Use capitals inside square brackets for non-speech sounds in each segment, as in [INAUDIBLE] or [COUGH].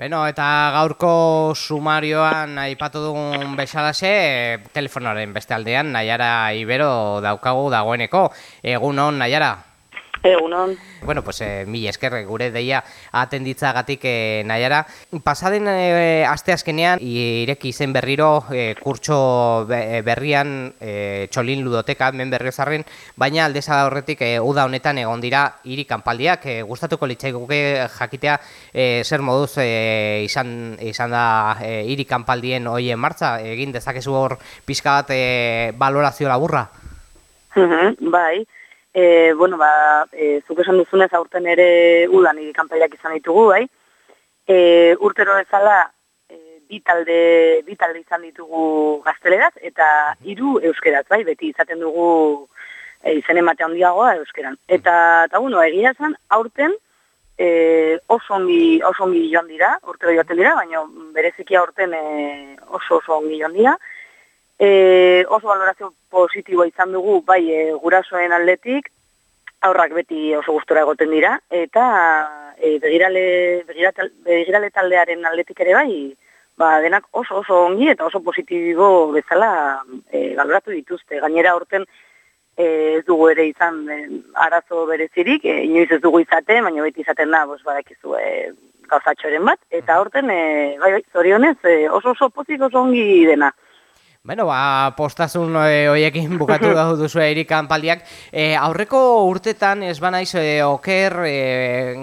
Beno, eta gaurko sumarioan aipatu dugun bezalase, telefonoaren beste aldean, Naiara Ibero daukagu dagoeneko. Egun hon, Naiara? Egunon. Bueno, pues eh, mi esker gure deia atenditzagatik eh, Naiara. Pasaden eh, aste ireki zen berriro eh, kurtso berrian eh, txolin ludoteka men berriozarren, baina aldeza horretik eh, uda honetan egon dira hiri kanpaldiak eh, gustatuko litzaiguke jakitea eh, zer moduz eh, izan, izan da eh, hiri kanpaldien hoien martza egin dezakezu hor pizka bat eh, valorazio laburra. bai. E, bueno, ba, e, zuk esan duzunez aurten ere udan kanpaiak izan ditugu, bai? E, urtero ezala e, bi, talde, bi talde izan ditugu gazteleraz eta hiru euskeraz, bai? Beti izaten dugu e, izen emate handiagoa euskeran. Eta, eta bueno, egia zen, aurten e, oso, ongi, oso ongi joan dira, urtero joaten dira, baina bereziki aurten e, oso oso ongi joan dira. E, oso valorazio positiboa izan dugu, bai, e, gurasoen aldetik, aurrak beti oso gustora egoten dira, eta e, begirale, begirale, taldearen aldetik ere bai, ba, denak oso oso ongi eta oso positibo bezala e, valoratu dituzte. Gainera horten e, ez dugu ere izan e, arazo berezirik, e, inoiz ez dugu izate, baina beti izaten da, bos, badakizu, e, gauzatxoren bat, eta horten, e, bai, bai, zorionez, e, oso oso pozik oso ongi dena. Bueno, ba, postazun e, hoiekin bukatu [LAUGHS] duzu erikan paldiak. E, aurreko urtetan, ez banaiz, e, oker e,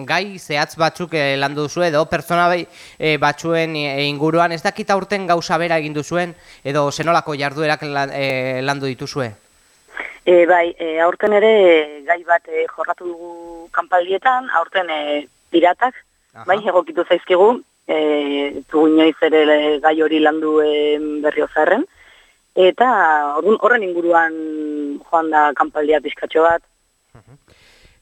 gai zehatz batzuk e, landu duzu edo pertsona e, batzuen e, inguruan, ez dakita urten gauza bera egin duzuen, edo zenolako jarduerak lan, e, landu dituzue? E, bai, e, aurten ere gai bat e, jorratu dugu kanpaldietan, aurten e, piratak, Aha. bai, egokitu zaizkigu, e, inoiz ere gai hori landu e, berriozarren, eta horren inguruan joan da kanpaldia pizkatxo bat.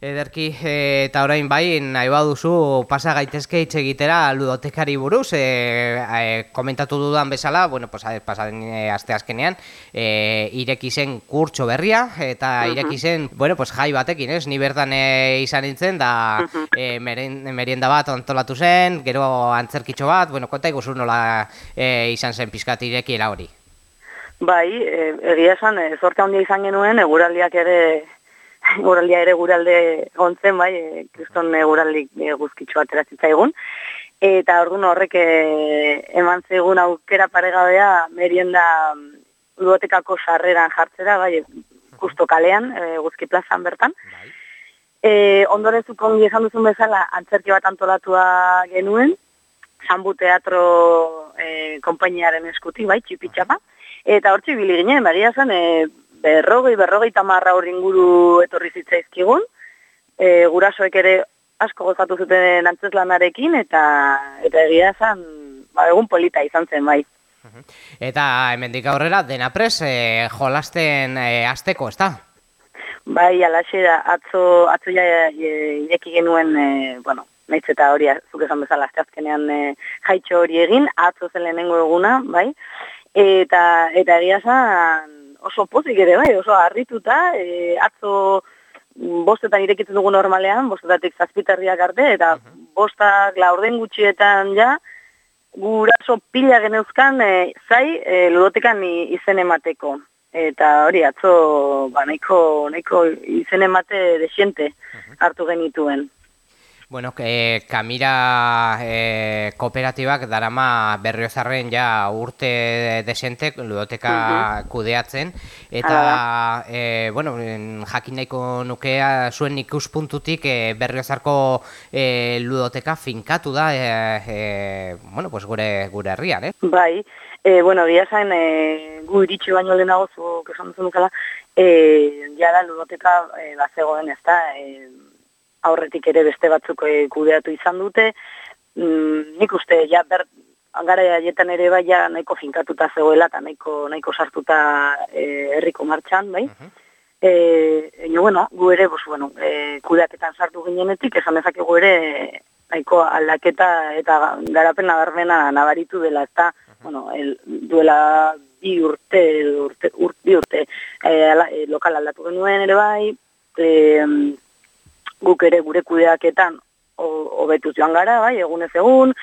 Ederki, eta orain bai, nahi baduzu pasa gaitezke hitz egitera ludotekari buruz, e, e, komentatu dudan bezala, bueno, pues, pasaden e, aste azkenean, e, ireki zen kurtso berria, eta uh -huh. ireki zen, bueno, pues, jai batekin, ez, ni bertan e, izan nintzen, da uh -huh. e, merienda bat antolatu zen, gero antzerkitxo bat, bueno, konta ikusu nola e, izan zen pizkat irekiela hori. Bai, e, egia esan, e, zorte handia izan genuen, eguraldiak ere, [LAUGHS] eguraldia ere guralde gontzen, bai, e, kriston eguraldik e, guzkitzu ateratzitza egun. Eta orduan horrek e, eman zegun aukera paregabea merienda ludotekako sarreran jartzera, bai, justo kalean, e, guzki plazan bertan. Bai. E, ondoren zukongi esan duzun bezala, antzerki bat antolatua genuen, Zambu Teatro e, kompainiaren eskuti, bai, txipitxapa. Eta hortzi bili ginen, bagia zen, e, berrogei, berrogei tamarra hori inguru etorri zitzaizkigun, e, gurasoek ere asko gozatu zuten antzeslanarekin, eta eta egia zen, ba, egun polita izan zen, bai. Eta hemendik aurrera, dena pres, e, jolasten e, azteko, ez da? Bai, alaxe da, atzo, atzo ja e, genuen, e, bueno, nahiz eta hori, zuk esan bezala, azkenean e, jaitxo hori egin, atzo zen lehenengo eguna, bai, eta eta egia oso pozik ere bai, oso harrituta, e, atzo bostetan irekitzen dugu normalean, bostetatik zazpiterriak arte, eta bostak laurden gutxietan ja, guraso pila geneuzkan e, zai e, ludotekan izen emateko. Eta hori, atzo, ba, nahiko, nahiko izen emate desiente hartu genituen. Bueno, e, Kamira e, kooperatibak darama berriozarren ja urte desente ludoteka kudeatzen. Eta e, bueno, jakin nahiko nukea zuen ikuspuntutik e, berriozarko e, ludoteka finkatu da e, e, bueno, pues gure, gure herrian, eh? Bai, e, bueno, dia zain e, gu iritsi baino lehenago zu, kesan duzun dukala, e, jara ludoteka e, bazegoen ez da, e, aurretik ere beste batzuk e, kudeatu izan dute. Mm, nik uste, ja, ber, angara jaietan ere bai, ja, nahiko finkatuta zegoela, eta nahiko, nahiko sartuta e, herriko martxan, bai. Uh -huh. e, bueno, gu ere, bos, bueno, e, kudeaketan sartu ginenetik, esan dezakegu ere, nahiko aldaketa eta garapen nabarmena nabaritu dela, eta, bueno, el, duela bi urte, urte, urte, urte, e, lokal aldatu genuen ere bai, e, guk ere gure kudeaketan hobetuz joan gara, bai, egunez egun,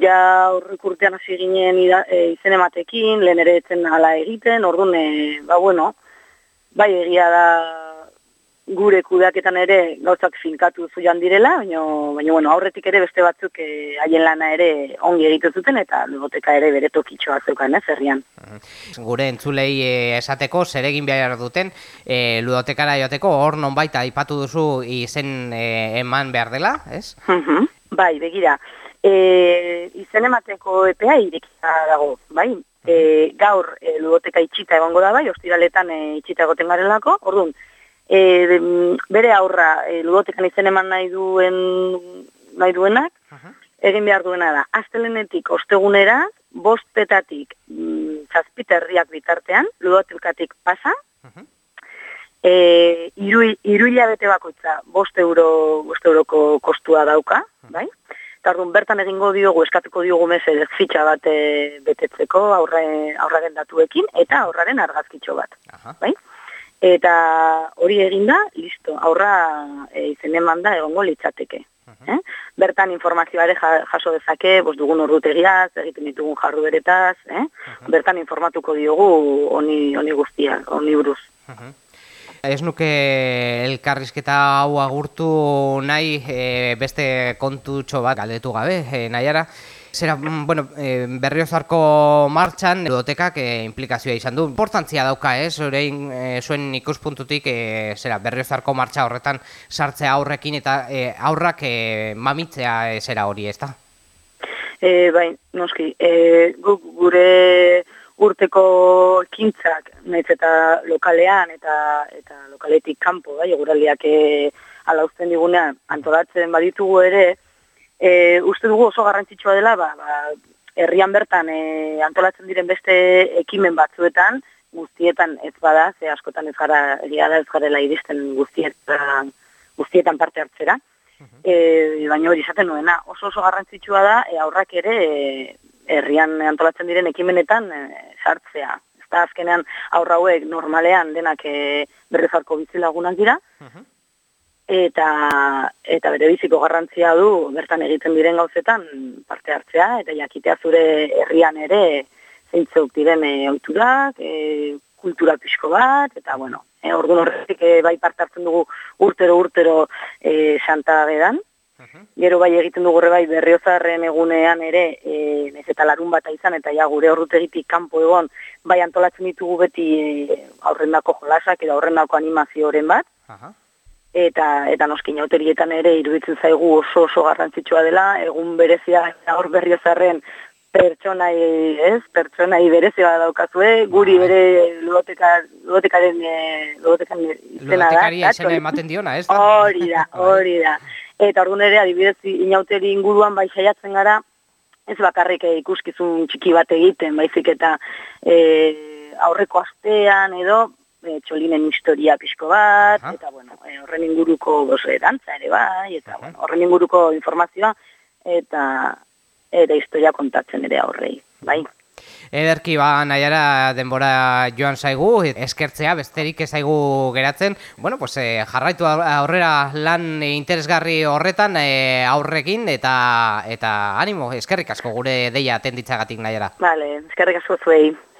ja horrek urtean hasi ginen ida, e, izen ematekin, lehen ere etzen ala egiten, orduan, e, ba bueno, bai egia da gure kudeaketan ere gauzak finkatu zuan direla, baina, baina bueno, aurretik ere beste batzuk eh, haien lana ere ongi egiten zuten eta lugoteka ere bere tokitxoa zeukan, ez, herrian. Gure entzulei eh, esateko, zer egin behar duten, eh, ludotekara joteko, hor non baita aipatu duzu izen eh, eman behar dela, ez? Mhm. bai, begira, e, izen emateko epea irekita dago, bai? E, gaur e, ludoteka itxita egongo da bai, ostiraletan e, itxita egoten garelako, orduan, e, bere aurra e, ludotekan izen eman nahi duen nahi duenak, egin behar duena da. Aztelenetik ostegunera, bost petatik mm, zazpiterriak bitartean, ludotekatik pasa, e, iru, iru hilabete bakoitza bost, euro, bost euroko kostua dauka, bai? Eta orduan bertan egingo diogu, eskatuko diogu mesedez fitxa bat e, betetzeko aurre, aurraren datuekin, eta aurraren argazkitxo bat, Aha. bai? Eta hori eginda, listo, aurra e, izen eman da egongo litzateke. Eh? Bertan informazioa ere ja- jaso dezake, bos dugun ordutegiaz, egiten ditugun jarru beretaz, eh? bertan informatuko diogu honi honi guztia, honi buruz. Ez nuke elkarrizketa hau agurtu nahi e, beste kontutxo bat galdetu gabe, e, nahiara. Zera, mm, bueno, e, berriozarko martxan, ludotekak e, implikazioa izan du. Importantzia dauka, ez? Orein, e, zuen ikuspuntutik, e, zera, berriozarko martxa horretan sartzea aurrekin eta e, aurrak e, mamitzea e, zera hori, ez da? E, bai, noski, e, guk gure urteko ekintzak, nahiz eta lokalean eta eta lokaletik kanpo, bai, eguraldiak e, ala uzten digunean antolatzen baditugu ere, e, uste dugu oso garrantzitsua dela, ba, ba, herrian bertan e, antolatzen diren beste ekimen batzuetan, guztietan ez bada, ze askotan ez gara, egia da ez garela iristen guztietan, guztietan parte hartzera. E, baina hori izaten nuena, oso oso garrantzitsua da, e, aurrak ere e, herrian antolatzen diren ekimenetan e, sartzea. Ez azkenean aurra hauek normalean denak e, berrezarko bizilagunak dira, eta eta bere biziko garrantzia du bertan egiten diren gauzetan parte hartzea eta jakitea zure herrian ere zeintzuk diren e, ohiturak, e, kultura pixko bat eta bueno, e, orduan horretik e, bai parte hartzen dugu urtero urtero e, Santa Bedan. Gero bai egiten dugu bai berriozarren egunean ere, e, nez eta larun bat izan eta ja gure horrutegitik kanpo egon, bai antolatzen ditugu beti e, aurrendako jolasak edo aurrendako animazioren bat, Aha. Eta eta noski inauterietan ere iruditzen zaigu oso oso garrantzitsua dela, egun berezia hor berriozarren pertsonai, ez, pertsonai berezia daukazue, guri bere ludoteka, ludotekaren, e, ludotekan izena da. Ludotekaria izena hori- ematen diona, ez da? Hori da, [LAUGHS] hori da. Eta orduan ere, adibidez, inauteri inguruan bai saiatzen gara, ez bakarrik eh, ikuskizun txiki bat egiten, baizik eta e, aurreko astean edo e, txolinen historia pixko bat, Aha. eta bueno, e, horren inguruko bos, e, dantza ere bai, eta bueno, horren inguruko informazioa, eta eta historia kontatzen ere aurrei, bai. Ederki ba nahiara denbora joan zaigu, eskertzea besterik ez zaigu geratzen. Bueno, pues eh, jarraitu aurrera lan interesgarri horretan eh, aurrekin eta eta animo, eskerrik asko gure deia atenditzagatik nahiara. Vale, eskerrik asko zuei.